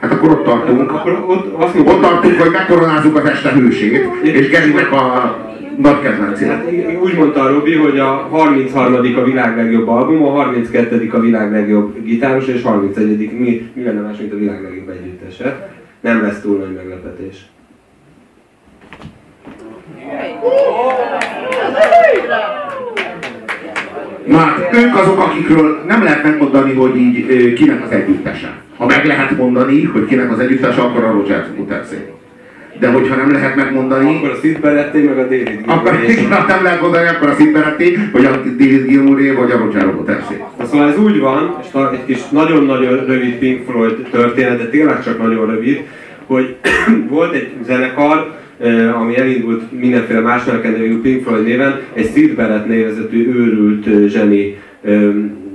Hát akkor ott tartunk. Akkor ott, azt Ott mondom, tartunk, hogy megkoronázzuk az este hősét, és Gerinek a nagy kedvencét. Hát úgy mondta a Robi, hogy a 33. a világ legjobb album, a 32. a világ legjobb gitáros, és 31. mi, mi lenne más, mint a világ legjobb együttese. Nem lesz túl nagy meglepetés. Na hát ők azok, akikről nem lehet megmondani, hogy így kinek az együttese. Ha meg lehet mondani, hogy kinek az együttese, akkor a Roger Watersé. De hogyha nem lehet megmondani, Akkor a Sid Barretté, meg a David akkor Gilmour. igen, ha nem lehet mondani, akkor a Sid Barretté, vagy a David Gilmouré, vagy a Roger. Na, Szóval ez úgy van, és egy kis nagyon-nagyon rövid Pink Floyd történet, de tényleg csak nagyon rövid, hogy volt egy zenekar, ami elindult mindenféle más nevű Pink Floyd néven, egy Sid Barrett névezetű őrült zseni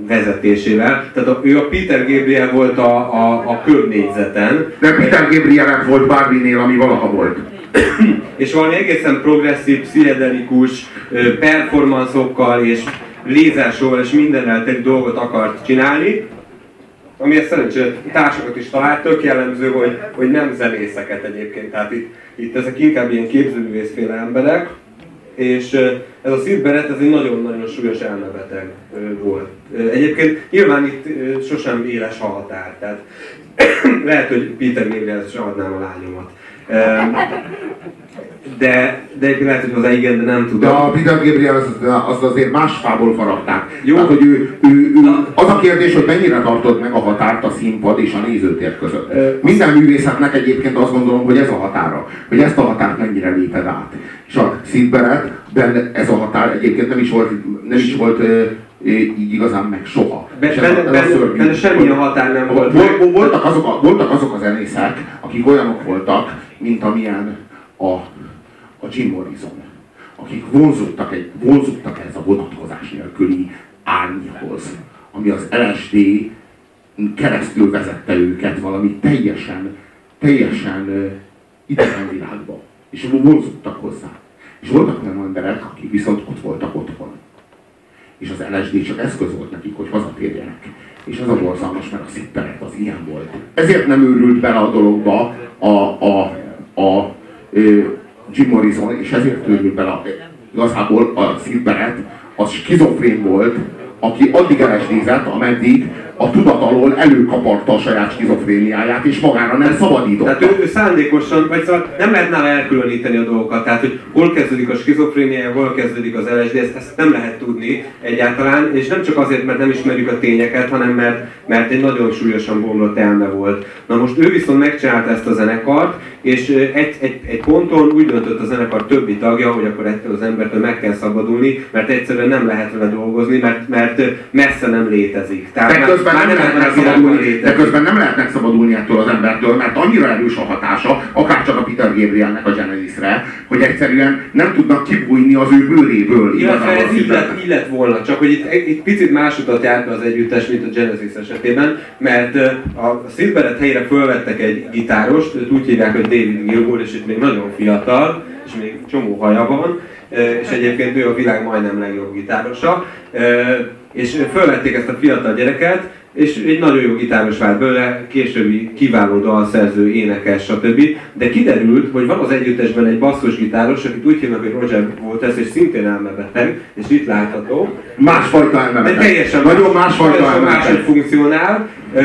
vezetésével. Tehát a, ő a Peter Gabriel volt a, a, a körnégyzeten, De Peter Gabriel volt bárminél, ami valaha volt. és valami egészen progresszív, pszichedelikus performanszokkal és lézersóval és mindennel teli dolgot akart csinálni, amihez szerencsére társakat is talált, tök jellemző, hogy, hogy nem zenészeket egyébként, tehát itt, itt ezek inkább ilyen képzőművészféle emberek, és ez a Sid Barrett, ez egy nagyon-nagyon súlyos elmebeteg volt. Egyébként nyilván itt sosem éles a határ, tehát lehet, hogy Peter Gabriel is adnám a lányomat. De, de egyébként lehet, hogy az igen, de nem De tudom. a Peter Gabriel az, az azért más fából faragták. Jó. Tehát, hogy ő, ő, ő, az a kérdés, hogy mennyire tartod meg a határt a színpad és a nézőtér között. Ö, Minden művészetnek egyébként azt gondolom, hogy ez a határa. Hogy ezt a határt mennyire léped át. És a Sid Barrettben ez a határ egyébként nem is volt, nem is volt így igazán meg soha. Be- ez a- Benne, ez a szörnyű. benne semmilyen határ nem volt. Vol- vol- Voltak azok, a, voltak azok a zenészek, akik olyanok voltak, mint amilyen a, a Jim Morrison, akik vonzottak, egy, vonzottak ez a vonatkozás nélküli árnyhoz, ami az LSD keresztül vezette őket valami teljesen, teljesen idegen világba. És vonzottak hozzá. És voltak olyan emberek, akik viszont ott voltak otthon. És az LSD csak eszköz volt nekik, hogy hazatérjenek. És ez a borzalmas, mert a szipperet az ilyen volt. Ezért nem őrült bele a dologba a, a, a, ö, Jim Morrison, és ezért őrült bele a, igazából a szipperet, az skizofrén volt, aki addig LSD-zett, ameddig a tudat alól előkaparta a saját skizofréniáját, és magára nem szabadította. Tehát ő, ő szándékosan, vagy szóval nem lehet nála elkülöníteni a dolgokat, tehát hogy hol kezdődik a skizofrénia, hol kezdődik az LSD, ezt, ezt nem lehet tudni egyáltalán, és nem csak azért, mert nem ismerjük a tényeket, hanem mert, mert egy nagyon súlyosan bomlott elme volt. Na most ő viszont megcsinálta ezt a zenekart, és egy, egy, egy ponton úgy döntött a zenekar többi tagja, hogy akkor ettől az embertől meg kell szabadulni, mert egyszerűen nem lehet vele dolgozni, mert, mert messze nem létezik. Tehát De már- közben, nem lehet ebben a világban megszabadulni, de közben nem lehet megszabadulni ettől az embertől, mert annyira erős a hatása, akár csak a Peter Gabrielnek a Genesisre, hogy egyszerűen nem tudnak kibújni az ő bőréből. Illetve igazából ez így lett, így lett volna, csak hogy itt, itt picit más utat járt az együttes, mint a Genesis esetében, mert a Sid Barrett helyére fölvettek egy gitárost, őt úgy hívják, hogy David Gilmour, és itt még nagyon fiatal, és még csomó haja van, és egyébként ő a világ majdnem legjobb gitárosa, és fölvették ezt a fiatal gyereket, és egy nagyon jó gitáros vált belőle, későbbi kiváló dalszerző, énekes, stb. De kiderült, hogy van az együttesben egy basszusgitáros, akit úgy hívnak, hogy Roger Waters, és szintén elmebeteg, és itt látható. Másfajta elmebeteg. teljesen Nagyon másfajta teljesen máshogy elmebeteg. funkcionál. Ö,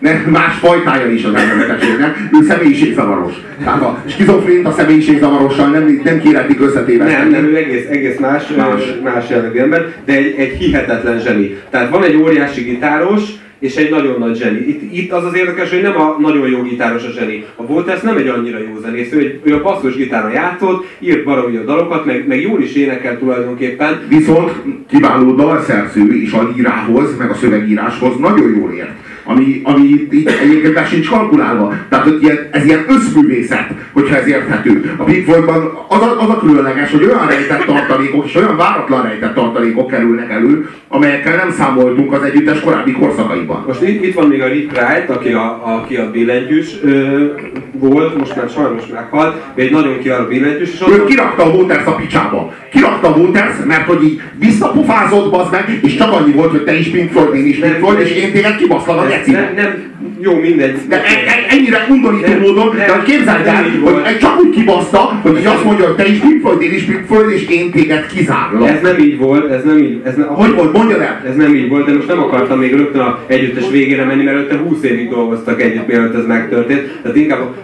Ne, más fajtája is az elmebetegségnek. Ő személyiségzavaros. Tehát a skizofrént a személyiségzavarossal nem, nem kéretik összetéveszteni. Nem, nem, ő egész, egész más, Más. más. más jellegű ember, de egy, egy hihetetlen zseni. Tehát van egy óriási gitáros, és egy nagyon nagy zseni. Itt, itt az az érdekes, hogy nem a nagyon jó gitáros a zseni. A Volters nem egy annyira jó zenész, ő, egy, ő a basszus gitáron játszott, írt baromi a dalokat, meg, meg jól is énekel tulajdonképpen, Viszont kiváló dalszerző is a lírához, meg a szövegíráshoz nagyon jól ért. Ami, ami itt egyébként be sincs kalkulálva. Tehát hogy ilyen, ez ilyen összművészet, hogyha ez érthető. A Big Four-ban az a, az a különleges, hogy olyan rejtett tartalékok és olyan váratlan rejtett tartalékok kerülnek elő, amelyekkel nem számoltunk az együttes korábbi korszakaiban. Most itt, itt van még a Rick Wright, aki a, aki a billentyűs ö, volt, most már sajnos meghalt, de egy nagyon kiváló billentyűs, és Ő kirakta a Waters a picsába. Kirakta a Waters, mert hogy így visszapofázott, bazd meg, és csak annyi volt, hogy te is Pink Floyd, én is Pink Floyd, és én téged kibaszlak a nem, nem, jó, mindegy. De e- e- ennyire undorító Nem, módon, de nem, hogy képzeld el, hogy csak úgy kibaszta, hogy így azt mondja, hogy te is Pink Floyd, én is Pink Floyd, és én téged kizárlak. Ez nem így volt, ez nem így, ez nem, Hogy volt, mondjad el? Ez nem így volt, de most nem akartam még rögtön a együttes végére menni, mert előtte 20 évig dolgoztak együtt, mielőtt ez megtörtént. Tehát inkább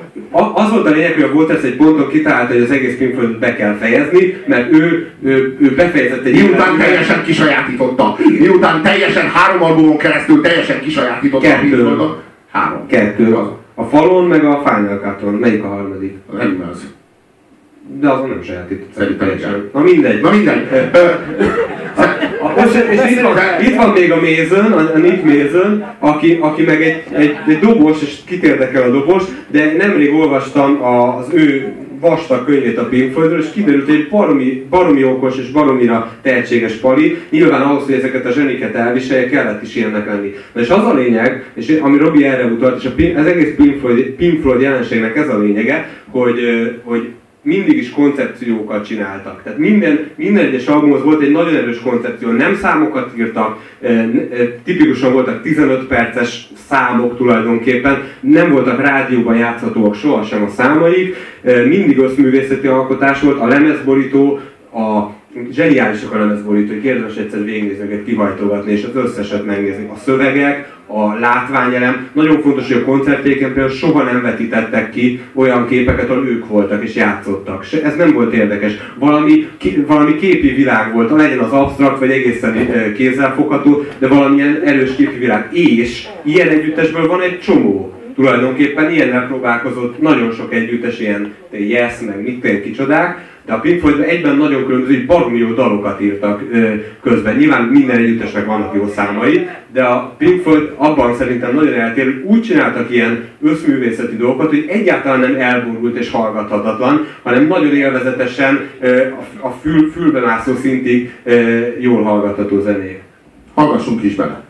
az volt a lényeg, hogy a Waters egy ponton kitalálta, hogy az egész Pink be kell fejezni, mert ő, ő, ő befejezett egy Miután életművet. teljesen kisajátította. Miután teljesen három albumon keresztül teljesen kisajátította a Kettő. Floydot. Három. Kettő. A falon meg a Final Cut-on. Melyik a harmadik? Az. De azon nem sajátított. Szerintem igen. Na mindegy. Na mindegy. Ö, És, és itt, van, itt van még a Mason, a, a Nick Mason, aki, aki meg egy, egy, egy dobos, és kit érdekel a dobos, de nemrég olvastam az ő vastag könyvét a Pink Floydról, és kiderült, hogy egy baromi, baromi okos és baromira tehetséges pali. Nyilván ahhoz, hogy ezeket a zseniket elviselje, kellett is ilyennek lenni. Na és az a lényeg, és ami Robi erre utalt, és a, az egész Pink Floyd, Pink Floyd jelenségnek ez a lényege, hogy, hogy mindig is koncepciókat csináltak. Tehát minden, minden egyes albumhoz volt egy nagyon erős koncepció, nem számokat írtak, eh, eh, tipikusan voltak 15 perces számok tulajdonképpen, nem voltak rádióban játszhatóak sohasem a számaik, eh, mindig összművészeti alkotás volt, a lemezborító, a zseniálisak a lemezborítók, érdemes egyszer végignézni, őket kihajtogatni, és az összeset megnézni. A szövegek, a látványelem, nagyon fontos, hogy a koncertjéken például soha nem vetítettek ki olyan képeket, ahol ők voltak és játszottak. Se, ez nem volt érdekes. Valami, ki, valami képi világ volt, legyen az absztrakt, vagy egészen kézzelfogható, de valamilyen erős képi világ. És ilyen együttesből van egy csomó tulajdonképpen ilyennel próbálkozott nagyon sok együttes, ilyen Yes, meg mit kicsodák, de a Pink Floyd egyben nagyon különböző, hogy baromi jó dalokat írtak közben. Nyilván minden együttesnek vannak jó számai, de a Pink Floyd abban szerintem nagyon eltér, hogy úgy csináltak ilyen összművészeti dolgokat, hogy egyáltalán nem elborult és hallgathatatlan, hanem nagyon élvezetesen a, fül, fülbemászó szintig jól hallgatható zenék. Hallgassunk is bele.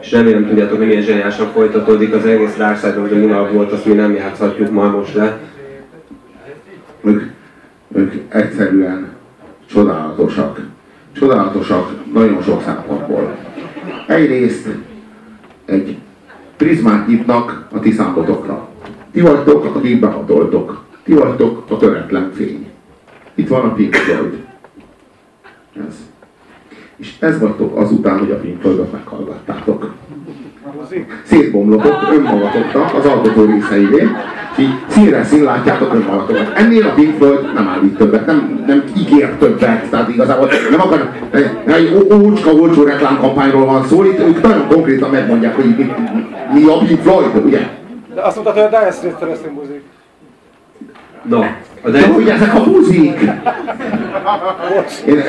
És remélem tudjátok, hogy milyen zseniásan folytatódik az egész Dark Side of the Moon volt, azt mi nem játszhatjuk ma most le. Ők, ők egyszerűen csodálatosak. Csodálatosak nagyon sok szempontból. Egyrészt egy prizmát nyitnak a ti számotokra. Ti vagytok, akik behatoltok. Ti vagytok a töretlen fény. Itt van a Pink Floyd. Ez. És ez vagytok azután, hogy a Pink Floydot meghallgattátok. Szétbomlotok önmagatoknak az alkotó részeivé, és így színre szín látjátok önmagatokat. Ennél a Pink Floyd nem állít többet, nem, nem ígér többet, tehát igazából nem akar, egy ócska, olcsó reklámkampányról van szó, itt ők nagyon konkrétan megmondják, hogy mi, mi a Pink Floyd, ugye? De azt mondtad, hogy a Dire Straits keresztül buzik. No, a De de hogy ezek a buzik? Én,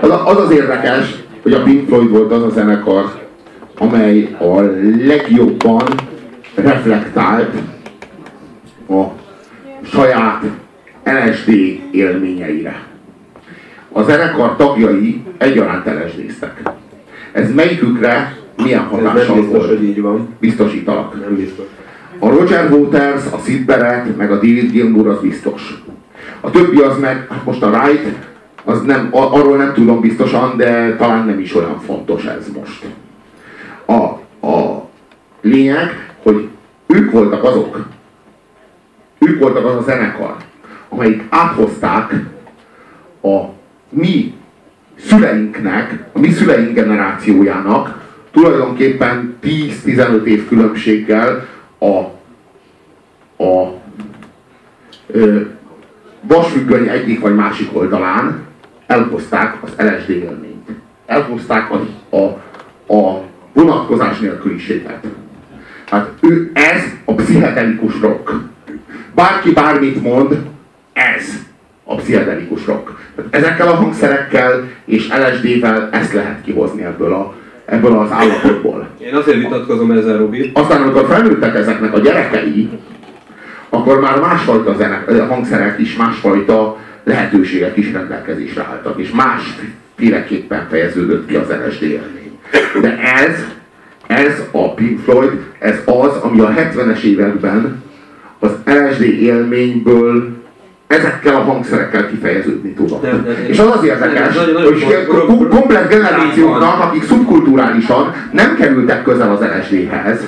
az, az az érdekes, hogy a Pink Floyd volt az a zenekar, amely a legjobban reflektált a saját LSD élményeire. A zenekar tagjai egyaránt LSD-ztek. Ez melyikükre milyen hatással biztos, volt? hogy így van. Biztosítalak. Nem biztos. A Roger Waters, a Sid Barrett, meg a David Gilmour az biztos. A többi az meg, hát most a Wright, az nem, arról nem tudom biztosan, de talán nem is olyan fontos ez most. A, a lényeg, hogy ők voltak azok, ők voltak az a zenekar, amelyik áthozták a mi szüleinknek, a mi szüleink generációjának tulajdonképpen 10-15 év különbséggel a, a ö, vasfüggöny egyik vagy másik oldalán elhozták az LSD élményt. Elhozták a, a, a vonatkozás nélküliséget. Hát ő, ez a pszichedelikus rock. Bárki bármit mond, ez a pszichedelikus rock. Tehát ezekkel a hangszerekkel és LSD-vel ezt lehet kihozni ebből, a, ebből az állapotból. Én azért vitatkozom ezzel, Robi. Aztán, amikor felnőttek ezeknek a gyerekei, akkor már másfajta zenek, ö, hangszerek is, másfajta lehetőségek is rendelkezésre álltak, és másféleképpen fejeződött ki az LSD élmény. De ez, ez a Pink Floyd, ez az, ami a 70-es években az LSD élményből ezekkel a hangszerekkel kifejeződni tudott. Nem, nem, és az az érdekes, ez nagyon- nagyon hogy komplet generációknak, akik szubkulturálisan nem kerültek közel az LSD-hez,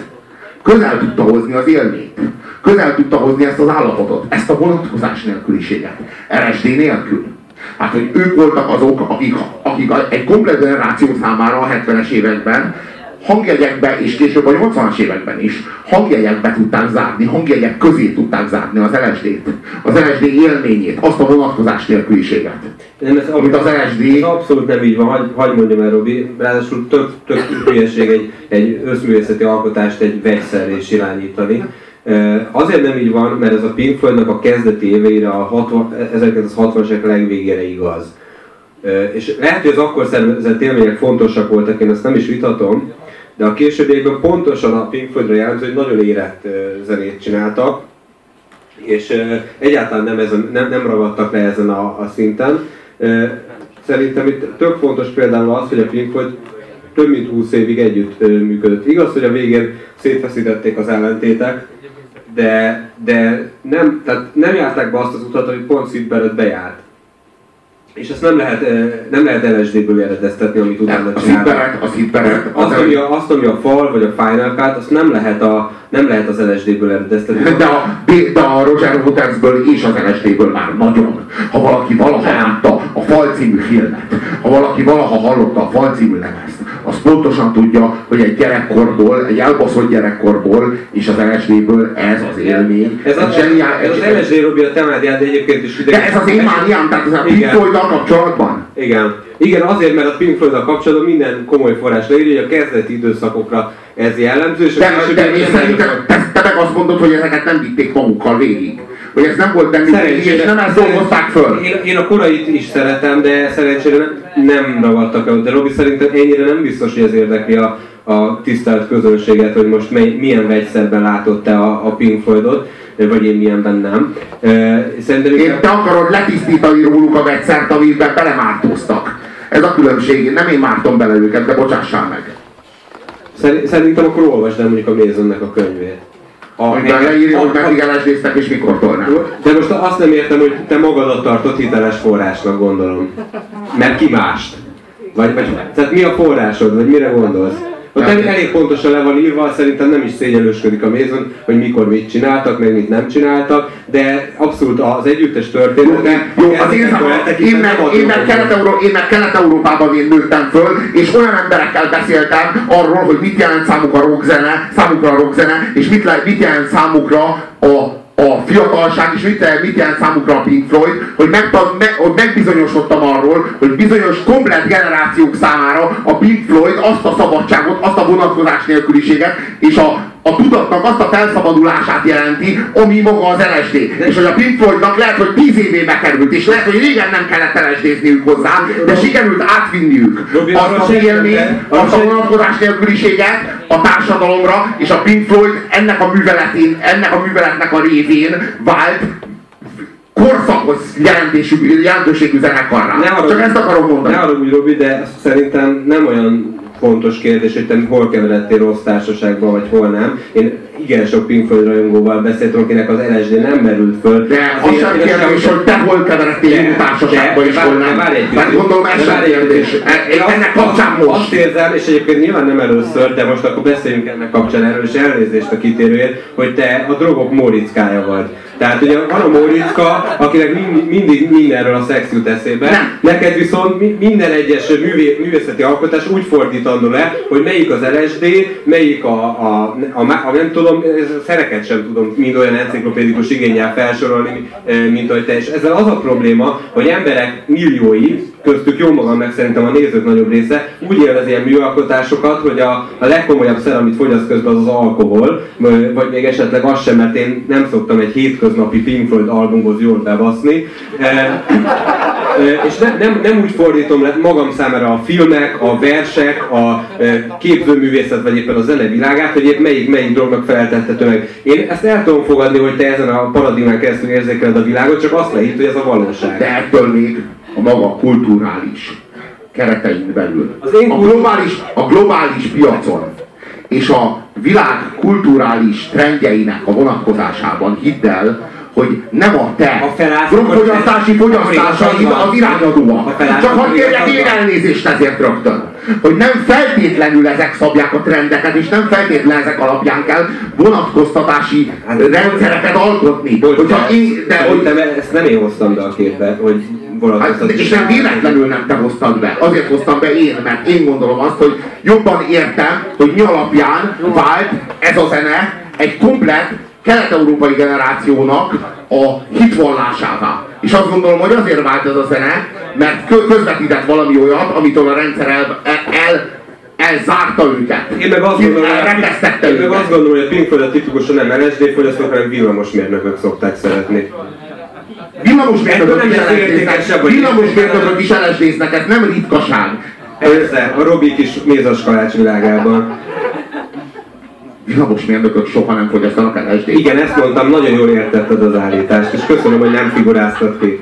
közel tudta hozni az élményt. Közel tudta hozni ezt az állapotot, ezt a vonatkozás nélküliséget. LSD nélkül. Hát, hogy ők voltak azok, akik, akik egy komplet generáció számára a 70-es években hangjegyekbe, és később a 80-as években is hangjegyekbe tudták zárni, hangjegyek közé tudták zárni az LSD-t, az LSD élményét, azt a vonatkozás nélküliséget. Nem, ez Amit az LSD Ez abszolút nem így van, hagy, hagy mondjam el, Robi. Ráadásul tök, tök hülyeség egy, egy összművészeti alkotást egy vegyszerré is irányítani. Azért nem így van, mert ez a Pink Floydnak a kezdeti éveire, a 60, 1960-as évek legvégére igaz. És lehet, hogy az akkor szervezett élmények fontosak voltak, én ezt nem is vitatom, de a későbbiekben pontosan a Pink Floydra jellemző, hogy nagyon érett zenét csináltak, és egyáltalán nem, ezen, nem, nem ragadtak le ezen a, a szinten. Szerintem itt tök fontos például az, hogy a Pink Floyd több mint 20 évig együtt működött. Igaz, hogy a végén szétfeszítették az ellentétek, de, de nem, tehát nem járták be azt az utat, hogy pont Sid Barrett bejárt. És ezt nem lehet, nem lehet LSD-ből eredeztetni, amit utána nem, a csináltak. Szidberet, a Szidberet, Azt, ami a, azt, ami a fal vagy a Final Cut, azt nem lehet, a, nem lehet az LSD-ből eredeztetni. De a, de a Roger Watersből és az LSD-ből már nagyon. Ha valaki valaha látta a Fal című filmet, ha valaki valaha hallotta a Fal című lemezt, az pontosan tudja, hogy egy gyerekkorból, egy elbaszott gyerekkorból és az LSD-ből ez az élmény. Ez, a, zseniál- ez az LSD Robi a temádiát, de egyébként is de ez az én mániám, tehát ez a Pink. Floyd-dal kapcsolatban. Igen. Igen, azért, mert a Pink Floyd-a kapcsolatban minden komoly forrás leírja, hogy a kezdeti időszakokra ez jellemző, és a De, későbbiekben de és nem szerintem nagyon- te, te meg azt mondod, hogy ezeket nem vitték magukkal végig. Hogy ez nem volt bennük és nem ezt dolgozták föl. Én, én a korait is szeretem, de szerencsére nem, nem ragadtak el. De Robi szerintem ennyire nem biztos, hogy ez érdekli a, a tisztelt közönséget, hogy most mely, milyen vegyszerben látott te a, a Pink Floydot, vagy én milyenben nem. Szerintem Én te akarod letisztítani róluk a vegyszert, amiben belemártóztak. Ez a különbség. Nem én mártom bele őket, de bocsássál meg. Szer- Szerintem akkor olvasd el mondjuk a Masonnek a könyvét. Amiben leírja, hogy meddig LSD-ztek és mikortól nem. De most azt nem értem, hogy te magadat tartod hiteles forrásnak, gondolom. Mert ki mást? Vagy, vagy, tehát mi a forrásod, vagy mire gondolsz? Ott elég, elég pontosan le van írva, szerintem nem is szégyenlősködik a Mason, hogy mikor mit csináltak, meg mit nem csináltak, de abszolút az együttes története... Jó, az én, én, meg, én, meg Kelet-Euró, én meg Kelet-Európában én nőttem föl, és olyan emberekkel beszéltem arról, hogy mit jelent számukra a rockzene, számukra a rockzene, és mit, mit jelent számukra a, a fiatalság, és mit, mit jelent számukra a Pink Floyd, hogy, megta, me, hogy megbizonyosodtam arról, hogy bizonyos komplet generációk számára a Pink Floyd azt a szabadságot, azt a vonatkozás nélküliséget, és a, a tudatnak azt a felszabadulását jelenti, ami maga az LSD. És hogy a Pink Floydnak lehet, hogy tíz évébe került, és lehet, hogy régen nem kellett LSD-zniük hozzá, de sikerült átvinniük azt az élményt, azt a vonatkozás nélküliséget a társadalomra, és a Pink Floyd ennek a műveletén, ennek a műveletnek a révén vált korszakos jelentésű, jelentőségű zenekarrá. Ne arra, Csak ezt akarom mondani. Ne úgy, Robi, de szerintem nem olyan fontos kérdés, hogy te hol keveredtél rossz társaságban, vagy hol nem. Én igen sok Pink Floyd rajongóval beszéltem, akinek az LSD nem merült föl. De az sem kérdés, hogy te hol keveredtél jó társaságba de hol nem. várj egy Mert gondolom ez sem kérdés. E- Én azt- Ennek kapcsán Azt most. érzem, és egyébként nyilván nem először, de most akkor beszéljünk ennek kapcsán erről, és elnézést a kitérőért, hogy te a drogok Mórickája vagy. Tehát ugye van a Móricka, akinek mindig, mindig mindenről a szex jut eszébe, Nem. neked viszont mi- minden egyes művé, művészeti alkotás úgy fordítandó le, hogy melyik az LSD, melyik a, a, a, a, a nem tudom, a szereket sem tudom mind olyan enciklopédikus igényel felsorolni, eh, mint ahogy te. És ezzel az a probléma, hogy emberek milliói, köztük jó magam meg szerintem a nézők nagyobb része, úgy élvez ilyen műalkotásokat, hogy a, a legkomolyabb szer, amit fogyaszt közben az az alkohol, vagy még esetleg az sem, mert én nem szoktam egy hétköznapi Pink Floyd albumhoz jól bebaszni. Ö, és nem, nem, nem úgy fordítom le magam számára a filmek, a versek, a képzőművészet, vagy éppen a zene világát, hogy épp melyik, melyik dolognak feltettető meg. Én ezt el tudom fogadni, hogy te ezen a paradigmán keresztül érzékeled a világot, csak azt leírt, hogy ez a valóság. De ettől még a maga kulturális keretein belül. Az én A globális, a globális piacon és a világ kulturális trendjeinek a vonatkozásában hidd el, hogy nem a te akkor- fogyasztásaid az irányadóak. Csak akkor kérjek én elnézést ezért rögtön. Hogy nem feltétlenül ezek szabják a trendeket, és nem feltétlenül ezek alapján kell vonatkoztatási Hát- rendszereket alkotni. Hogyha én, de, hogy, ezt nem én hoztam be a képbe, hogy Hát, és nem véletlenül nem te hoztad be. Azért hoztam be én, mert én gondolom azt, hogy jobban értem, hogy mi alapján vált ez a zene egy komplet kelet-európai generációnak a hitvallásává. És azt gondolom, hogy azért vált ez a zene, mert kö- közvetített valami olyat, amitől a rendszer el, el, el elzárta őket. Én meg azt gondolom, elrekesztette én meg azt gondolom, hogy a Pink Floyd a tipikusan nem LSD fogyasztók, hanem villamosmérnökök szokták szeretni. Villamosmérnökök is hogy- villamosmérnökök is LSD-znek, ez nem ritkaság. Persze, a Robi kis mézas kalács világában. Villamosmérnökök soha nem fogyasztanak LSD-t. Igen, ezt mondtam, nagyon jól értetted az állítást, és köszönöm, hogy nem figuráztad ki.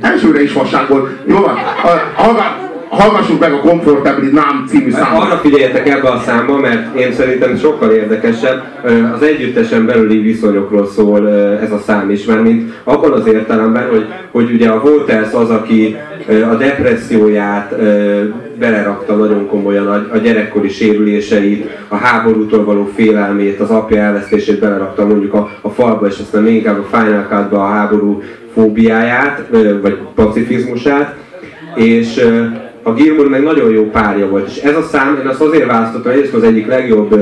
Elsőre is vasság volt. Jó van, a- hallga- hallgassuk meg a Comfortably Numb című számot. Arra figyeljetek ebbe a számba, mert én szerintem sokkal érdekesebb. Az együttesen belüli viszonyokról szól ez a szám is, mert mint abban az értelemben, hogy, hogy ugye a Waters az, aki a depresszióját belerakta nagyon komolyan, a, gyerekkori sérüléseit, a háborútól való félelmét, az apja elvesztését belerakta mondjuk a, a falba, és aztán még inkább a Final Cut-ba a háború fóbiáját, vagy pacifizmusát, és a Gilmour meg nagyon jó párja volt, és ez a szám, én azt azért választottam, egyrészt az egyik legjobb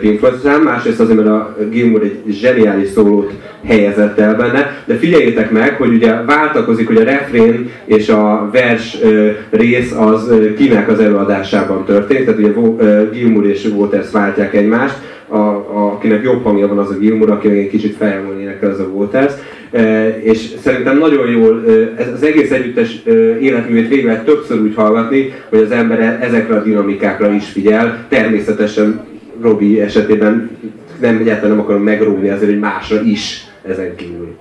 Pink Floyd szám, másrészt azért, mert a Gilmour egy zseniális szólót helyezett el benne, de figyeljétek meg, hogy ugye váltakozik, hogy a refrén és a vers rész az kinek az előadásában történt, tehát ugye Gilmour és Waters váltják egymást, a, a, akinek jobb hangja van az a Gilmour, aki egy kicsit feljebb énekel az a Waters, E, és szerintem nagyon jól e, ez az egész együttes e, életművét végig lehet többször úgy hallgatni, hogy az ember e- ezekre a dinamikákra is figyel. Természetesen Robi esetében nem egyáltalán nem akarom megróni azért, hogy másra is ezen kívül.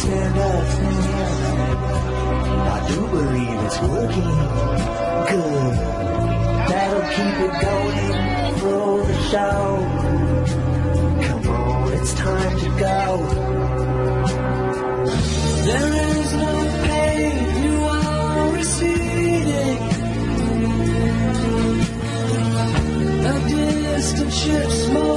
Stand up? I do believe it's working. Good. That'll keep it going for the show. Come on, it's time to go. There is no pain, you are receding. A distant ship smoke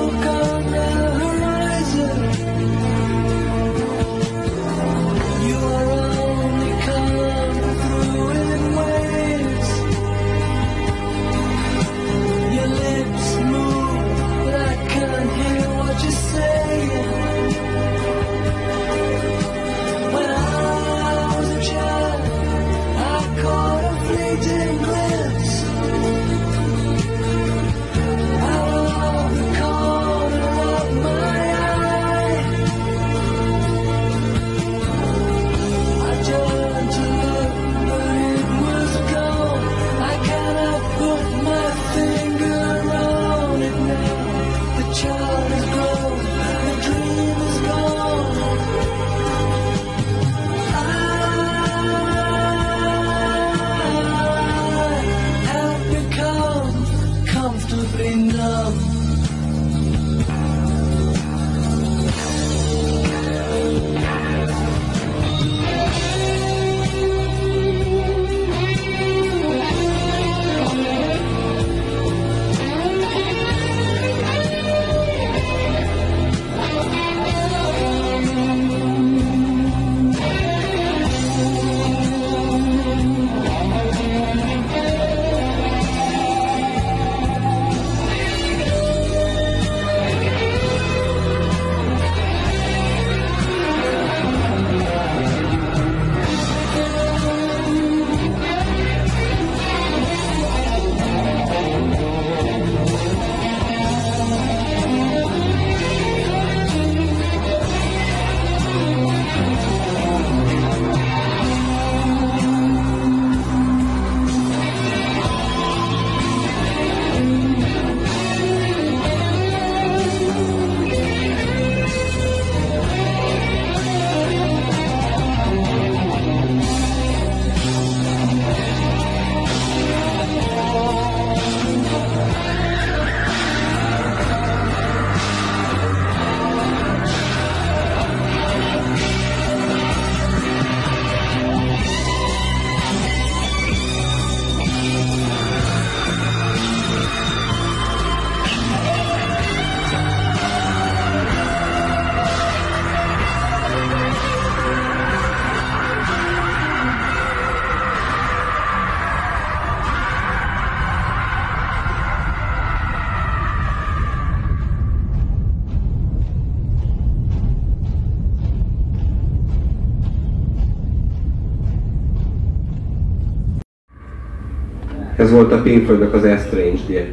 volt a Pink Floydnak az Estranged-je.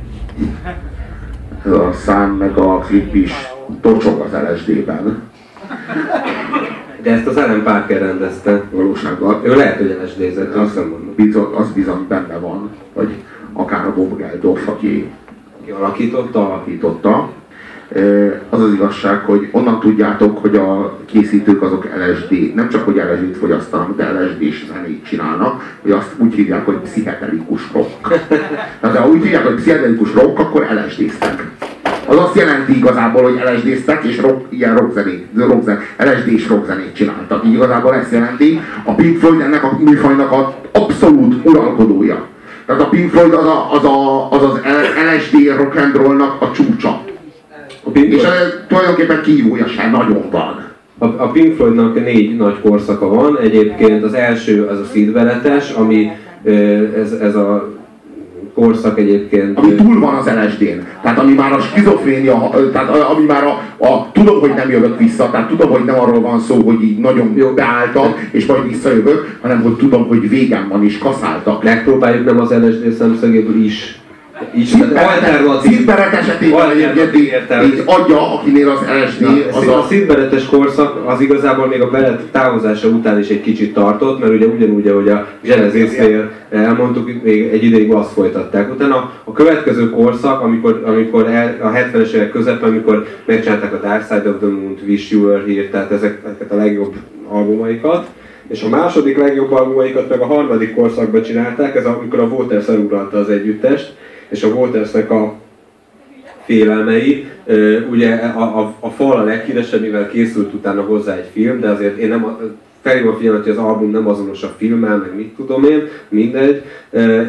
Ez a szám meg a klip is tocsog az LSD-ben De ezt az Alan Parker rendezte. valósággal. Ő lehet, hogy LSD-zett, azt nem mondom. Bizony, az bizony benne van, hogy akár a Bob Geldof, aki Ki alakította? alakította. Az az igazság, hogy onnan tudjátok, hogy a készítők azok LSD, nem csak hogy LSD-t fogyasztanak, de LSD-s zenét csinálnak, hogy azt úgy hívják, hogy pszichedelikus rock. Tehát ha úgy hívják, hogy pszichedelikus rock, akkor LSD-ztek. Az azt jelenti igazából, hogy LSD-ztek és rock, ilyen rockzenét, rockzen, LSD-s rockzenét csináltak. Így igazából ezt jelenti. A Pink Floyd ennek a műfajnak az abszolút uralkodója. Tehát a Pink Floyd az a, az, a, az, az LSD rock a csúcsa. A Pink, És Floyd, ez tulajdonképpen kívója sem nagyon van. a, a Pink Floydnak négy nagy korszaka van. Egyébként az első az a szídveletes, ami ez, ez a korszak egyébként... Ami túl van az LSD-n. Tehát ami már a skizofrénia, tehát a- ami már a, a, tudom, hogy nem jövök vissza, tehát tudom, hogy nem arról van szó, hogy így nagyon Jó. beálltam, és majd visszajövök, hanem hogy tudom, hogy végem van, és kaszáltak. Megpróbáljuk nem az LSD szemszögéből is. Szintberet esetében Alternatív egyébként így, adja, akinél az LSD, az a a... szintberetes korszak az igazából még a belet távozása után is egy kicsit tartott, mert ugye ugyanúgy, ahogy a Genesis-nél elmondtuk, még egy ideig azt folytatták. Utána a következő korszak, amikor, amikor el, a 70-es évek közepén, amikor megcsinálták a Dark Side of the Moon-t, Wish You Were Here, tehát ezeket a legjobb albumaikat, és a második legjobb albumaikat meg a harmadik korszakban csinálták, ez amikor a Waters eluralta az együttest, és a Watersnek a félelmei. Ugye a, a, a fal a leghíresebb, mivel készült utána hozzá egy film, de azért én nem felhívom a figyelmet, hogy az album nem azonos a filmmel, meg mit tudom én, mindegy.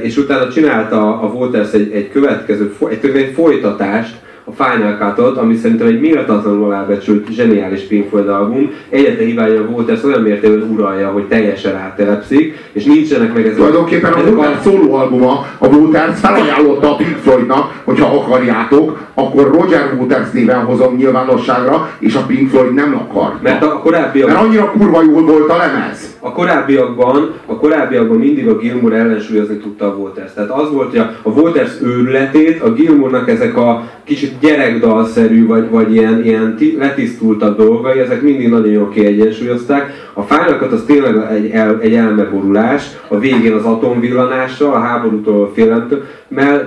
És utána csinálta a Waters egy, egy következő, egy, egy folytatást, a Final Cut-ot, ami szerintem egy méltatlanul elbecsült, zseniális Pink Floyd album. Egyetlen hibája a Waters olyan mértékben uralja, hogy teljesen áttelepszik, és nincsenek meg ezek Tulajdonképpen a Waters szólóalbuma, a Waters felajánlotta a Pink Floydnak, hogyha akarjátok, akkor Roger Waters néven hozom nyilvánosságra, és a Pink Floyd nem akarta. Mert a korábbiak, Mert annyira kurva jól volt a lemez. A korábbiakban, a korábbiakban mindig a Gilmour ellensúlyozni tudta a Waters. Tehát az volt, hogy a, a Waters őrületét, a Gilmournak ezek a kicsit gyerekdalszerű, vagy, vagy ilyen, ilyen ti, letisztultabb dolgai, ezek mindig nagyon jól kiegyensúlyozták. A fájlakat az tényleg egy, el, egy elmeborulás, a végén az atomvillanással, a háborútól félelemtől,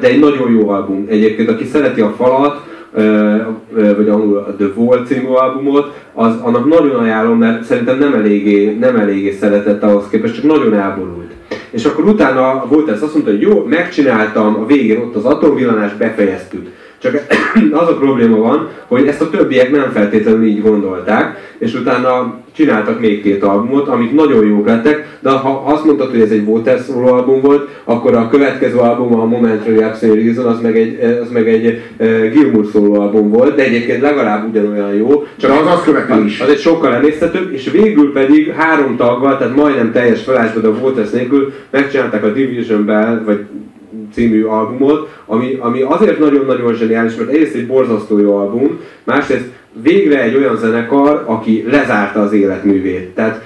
de egy nagyon jó album. Egyébként, aki szereti a falat, vagy angolul a The Wall című albumot, az, annak nagyon ajánlom, mert szerintem nem eléggé, nem eléggé szeretett ahhoz képest, csak nagyon elborult. És akkor utána volt ez azt mondta, hogy jó, megcsináltam, a végén ott az atomvillanás, befejeztük. Csak az a probléma van, hogy ezt a többiek nem feltétlenül így gondolták, és utána csináltak még két albumot, amik nagyon jók lettek, de ha azt mondtad, hogy ez egy Waters album volt, akkor a következő album, a Momentary Absent Reason, az meg egy, az meg egy uh, Gilmour szóló album volt, de egyébként legalább ugyanolyan jó. Csak az azt követő is. Az egy sokkal emésztetőbb, és végül pedig három taggal, tehát majdnem teljes felásban, de a Waters nélkül megcsinálták a Division Bell, vagy című albumot, ami, ami azért nagyon-nagyon zseniális, mert egyrészt egy borzasztó jó album, másrészt végre egy olyan zenekar, aki lezárta az életművét. Tehát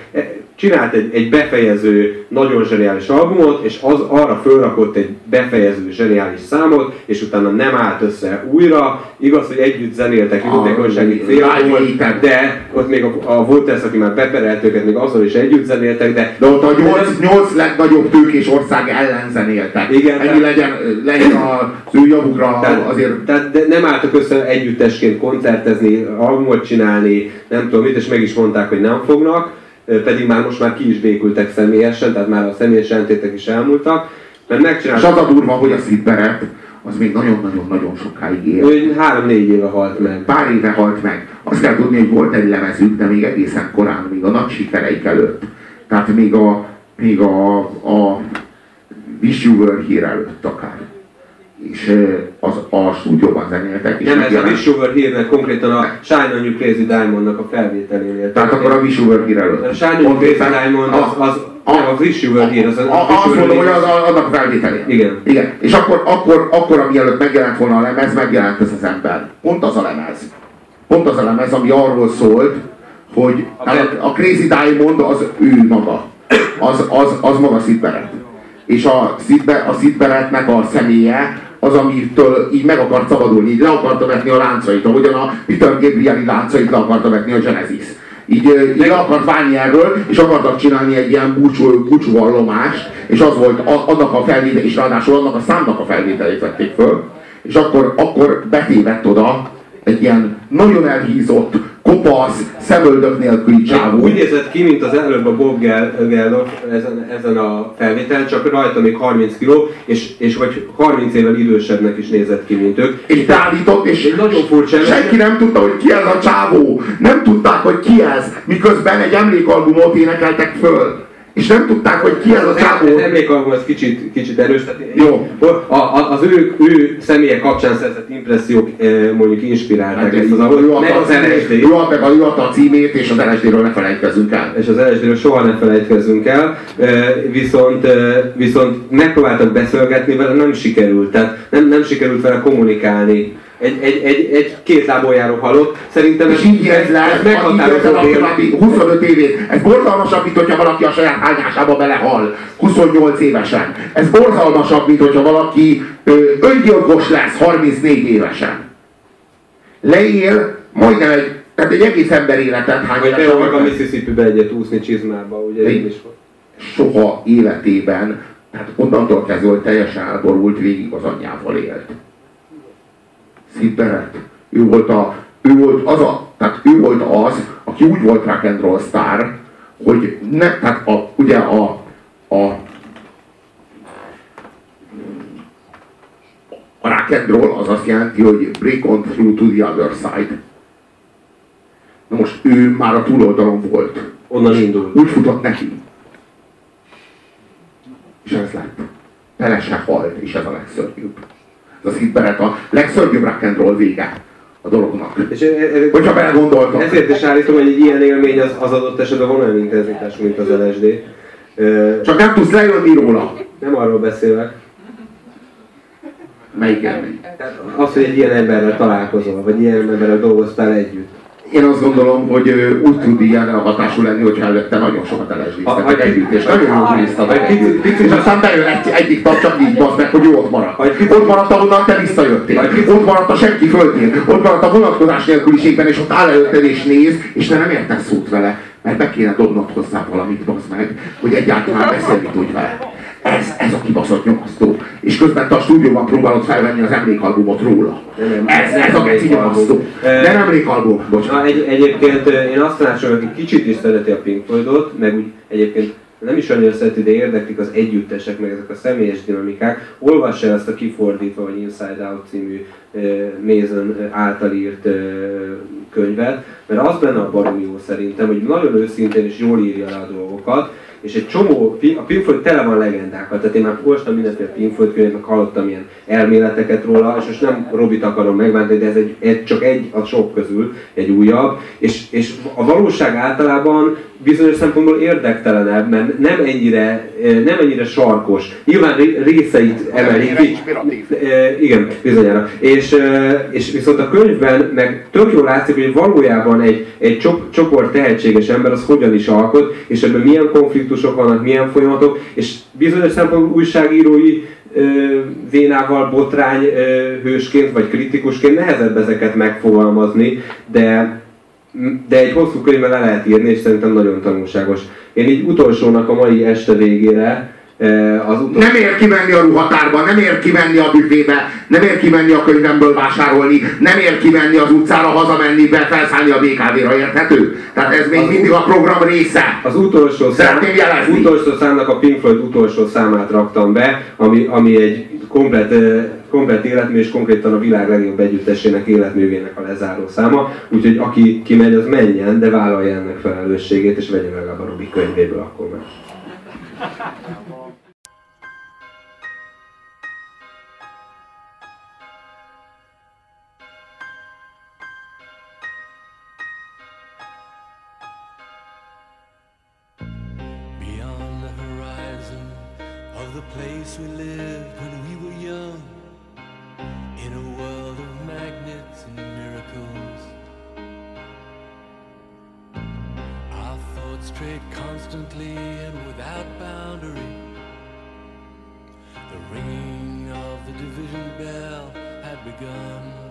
csinált egy, egy befejező, nagyon zseniális albumot, és az arra fölrakott egy befejező, zseniális számot, és utána nem állt össze újra. Igaz, hogy együtt zenéltek, A időtegőségig Live fél Aid-en. de ott még a, a Volters, aki már beperelt őket, még azzal is együtt zenéltek, de, De ott a nyolc, nyolc legnagyobb tőkés ország ellen zenéltek. Igen, Ennyi legyen, legyen az ő javukra Tehát, azért tehát de nem álltak össze együttesként koncertezni, albumot csinálni, nem tudom mit, és meg is mondták, hogy nem fognak, pedig már most már ki is békültek személyesen, tehát már a személyes ellentétek is elmúltak, mert És megcsináltak, az a durva, hogy a Sid Barrett, az még nagyon-nagyon-nagyon sokáig él. hogy három-négy éve halt meg. Pár éve halt meg. Azt kell tudni, hogy volt egy lemezük, de még egészen korán, még a nagy sikereik előtt. Tehát még a, még a, a Wish You Were Here előtt akár. És az, a stúdióban zenéltek. Nem, ez a Wish You Were Here-nek konkrétan a Shine On You Crazy Diamond-nak a felvételénél. Tehát akkor a Wish Were Here előtt. A Shine On You Crazy Diamond az, az, a- a Wish Were Here, az a, A, Wish azt mondom, hogy Here. az, annak a felvételén. Igen. Igen. És akkor, akkor, akkor, mielőtt megjelent volna a lemez, megjelent ez az ember. Pont az a lemez. Pont az a lemez, ami arról szólt, hogy A a, a Crazy Diamond az ő maga. Az, az, az maga Sid Barrett. És a Sid, a Sid Barrettnek a személye az, amitől így meg akart szabadulni, így le akarta vetni a láncait, ahogyan a Peter Gabrieli láncait le akarta vetni a Genesis. Így, így le akart válni erről, és akartak csinálni egy ilyen búcsú, búcsúvallomást, és az volt a, annak a felvétel, és ráadásul annak a számnak a felvételét vették föl, és akkor, akkor betévett oda egy ilyen nagyon elhízott, kopasz, szemöldök nélküli csávó. Úgy nézett ki, mint az előbb a Bob Gel- Geldof ezen, ezen a felvételen, csak rajta még 30 kiló, és, és vagy 30 évvel idősebbnek is nézett ki, mint ők. és beállított, és Egy nagyon furcsa senki nem tudta, hogy ki ez a csávó. Nem tudták, hogy ki ez, miközben egy emlékalbumot énekeltek föl. És nem tudták, hogy ki ez a csávó. Az emlékalbum az kicsit, kicsit erős, tehát Jó. A, a, az ő, ő személye kapcsán szerzett impressziók eh, mondjuk inspirálták Hát, ezt az ő albumot, meg adta az a LSD. ő adta meg- ő adta a címét, és az LSD-ről ne felejtkezzünk el. és az LSD-ről soha ne felejtkezzünk el, Eh, viszont, eh, viszont megpróbáltak beszélgetni vele, nem sikerült, tehát nem, nem sikerült vele kommunikálni. Egy, egy, egy, egy két lábon járó halott. Szerintem ez így érzed meghatározó további 25 évét. Ez borzalmasabb, mint hogyha valaki a saját hányásába belehal. 28 évesen. Ez borzalmasabb, mint hogyha valaki ö, öngyilkos lesz 34 évesen. Leél majdnem egy, tehát egy egész ember életet hány Vagy meg a? Mississippi-be egyet úszni csizmába, ugye én is volt. soha életében, tehát onnantól kezdve, hogy teljesen elborult, végig az anyjával élt. Sid Barrett. Ő volt, a, ő volt az a, tehát ő volt az, aki úgy volt rock and roll sztár, hogy ne, tehát a, ugye a, a a rock and roll az azt jelenti, hogy break on through to the other side. Na most ő már a túloldalon volt. Onnan indul. Úgy futott neki. És ez lett. Bele se halt, és ez a legszörnyűbb. Ez a Sid Barrett a legszörnyűbb rock and roll vége a dolognak. És e- Hogyha belegondoltak. ezért is állítom, hogy egy ilyen élmény az, az adott esetben van olyan intenzitás, mint az LSD. Csak nem tudsz lejönni róla. Nem arról beszélek. Melyik élmény? Az, hogy egy ilyen emberrel találkozol, vagy ilyen emberrel dolgoztál együtt. Én azt gondolom, hogy úgy tud ilyen hatású lenni, hogyha előtte nagyon sokat ha- együtt, és nagyon jó bulisztatok ha- együtt. És aztán bejön egy, egyik tag csak így basz meg, hogy ő ott maradt. Ott maradt, ahonnan te visszajöttél. Ott maradt a senki földjén. Ott maradt a vonatkozás nélküliségben, és ott áll előtted és néz, és te nem értesz szót vele. Mert be kéne dobnod hozzá valamit, basz meg, hogy egyáltalán beszélni tudj vele. Ez, ez a kibaszott nyomasztó. És közben te a stúdióban próbálod felvenni az emlékalbumot róla. Ez, ez a geci nyomasztó. Nem emlékalbum, Na, bocsánat. egy, egyébként én azt tanácsolom, aki kicsit is szereti a Pink Floydot, meg úgy egyébként nem is annyira szereti, de érdeklik az együttesek, meg ezek a személyes dinamikák, olvassa el ezt a kifordítva, vagy Inside Out című uh, Mason által írt uh, könyvet, mert az benne a baromi jó szerintem, hogy nagyon őszintén és jól írja le a dolgokat, és egy csomó, a Pink Floyd tele van legendákkal, tehát én már olvastam mindenféle Pink Floyd könyvet, meg hallottam ilyen elméleteket róla, és most nem Robit akarom megváltani, de ez egy, egy, csak egy a sok közül, egy újabb, és, és a valóság általában bizonyos szempontból érdektelenebb, mert nem ennyire, eh, nem ennyire sarkos. Nyilván ré- részeit emelik ki. E, igen, bizonyára. És, e, és viszont a könyvben meg tök jól látszik, hogy valójában egy, egy csoport tehetséges ember az hogyan is alkot, és ebben milyen konfliktusok vannak, milyen folyamatok, és bizonyos szempontból újságírói vénával botrány hősként vagy kritikusként nehezebb ezeket megfogalmazni, de de egy hosszú könyvben le lehet írni, és szerintem nagyon tanulságos. Én így utolsónak a mai este végére eh, az utolsó... Nem ér kimenni a ruhatárba, nem ér kimenni a büfébe, nem ér kimenni a könyvemből vásárolni, nem ér kimenni az utcára, hazamenni, be, felszállni a BKV-ra, érthető? Tehát ez még mindig a program része. Az utolsó, szám, jelezni. utolsó számnak a Pink Floyd utolsó számát raktam be, ami, ami egy komplet, eh, komplet életmű és konkrétan a világ legjobb együttesének életművének a lezáró száma. Úgyhogy aki kimegy, az menjen, de vállalja ennek felelősségét, és vegye meg a Robi könyvéből akkor meg. Bell had begun.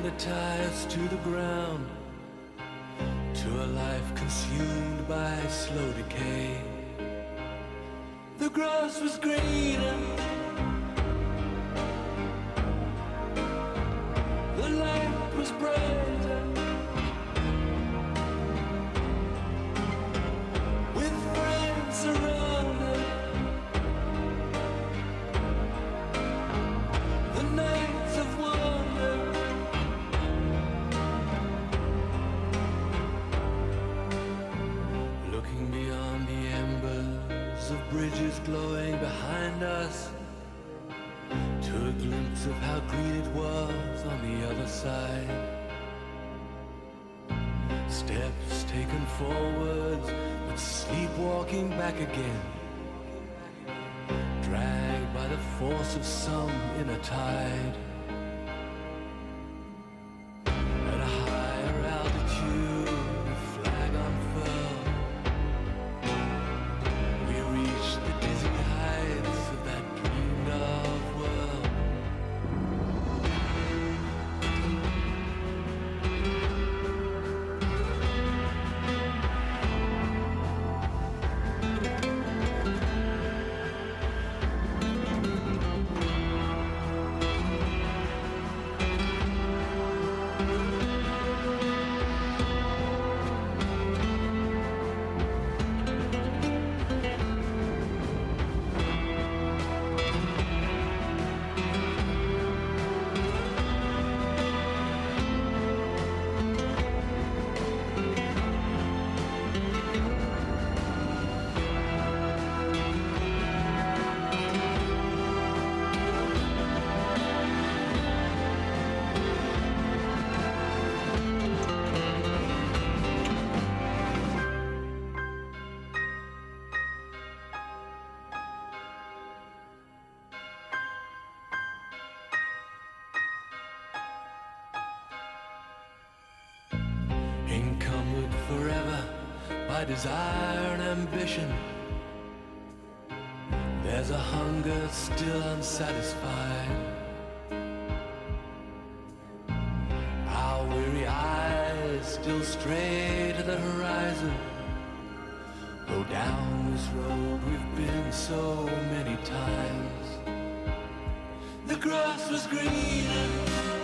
Trying to tie us to the ground to a life consumed by slow decay. The grass was greener, side. Desire and ambition. There's a hunger still unsatisfied. Our weary eyes still stray to the horizon. Go down this road we've been so many times. The grass was greener.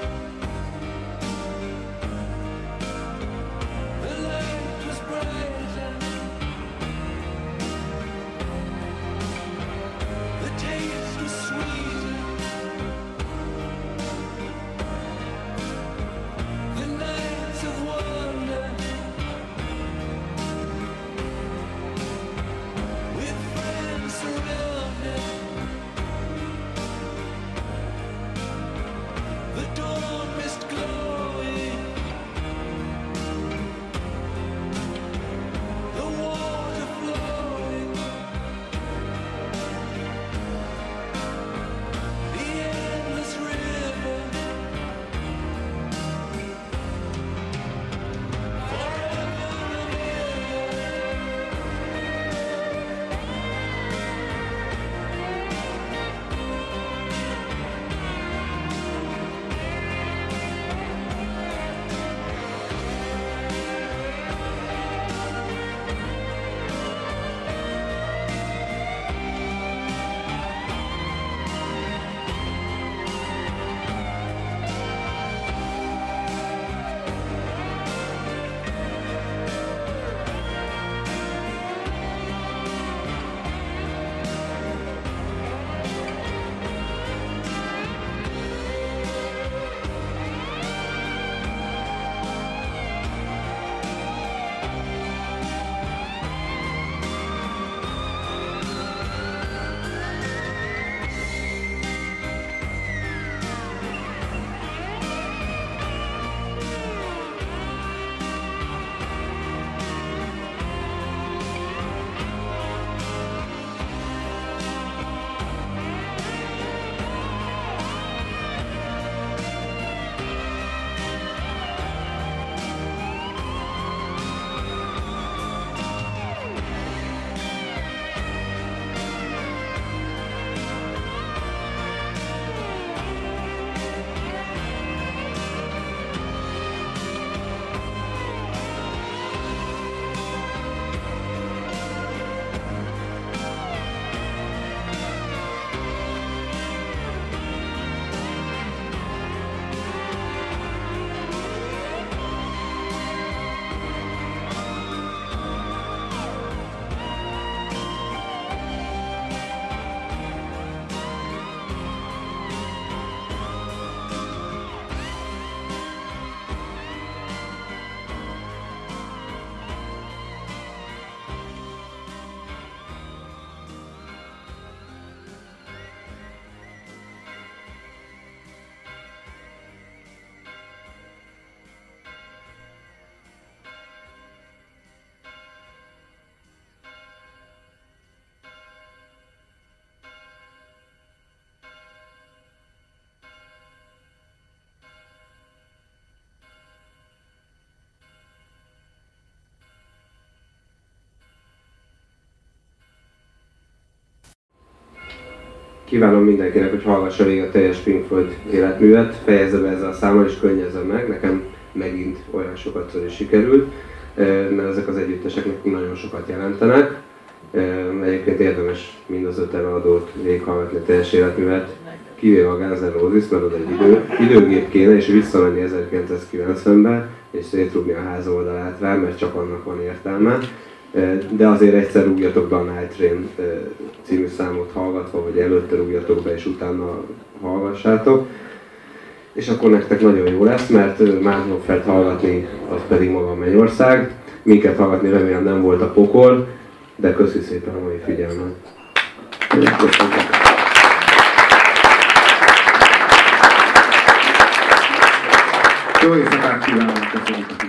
Kívánom mindenkinek, hogy hallgassa végig a teljes Pink Floyd életművet, fejezze be ezzel a számmal és könnyezze meg. Nekem megint olyan sokat is sikerült, eh, mert ezek az együttesek nekünk nagyon sokat jelentenek. Eh, Egyébként érdemes mind az öt előadót végighallgatni teljes életművet, kivéve a Guns N' Roses, mert oda egy idő, időgép kéne, és visszamenni 1990-be, és szétrúgni a ház oldalát rá, mert csak annak van értelme. De azért egyszer rúgjatok be a Night Train című számot hallgatva, vagy előtte rúgjatok be, és utána hallgassátok. És akkor nektek nagyon jó lesz, mert Magnumfelt hallgatni, az pedig maga a Mennyország. Minket hallgatni remélem nem volt a pokol, de köszi szépen a mai figyelmet. Köszönöm. Jó éjszakát kívánok, köszönjük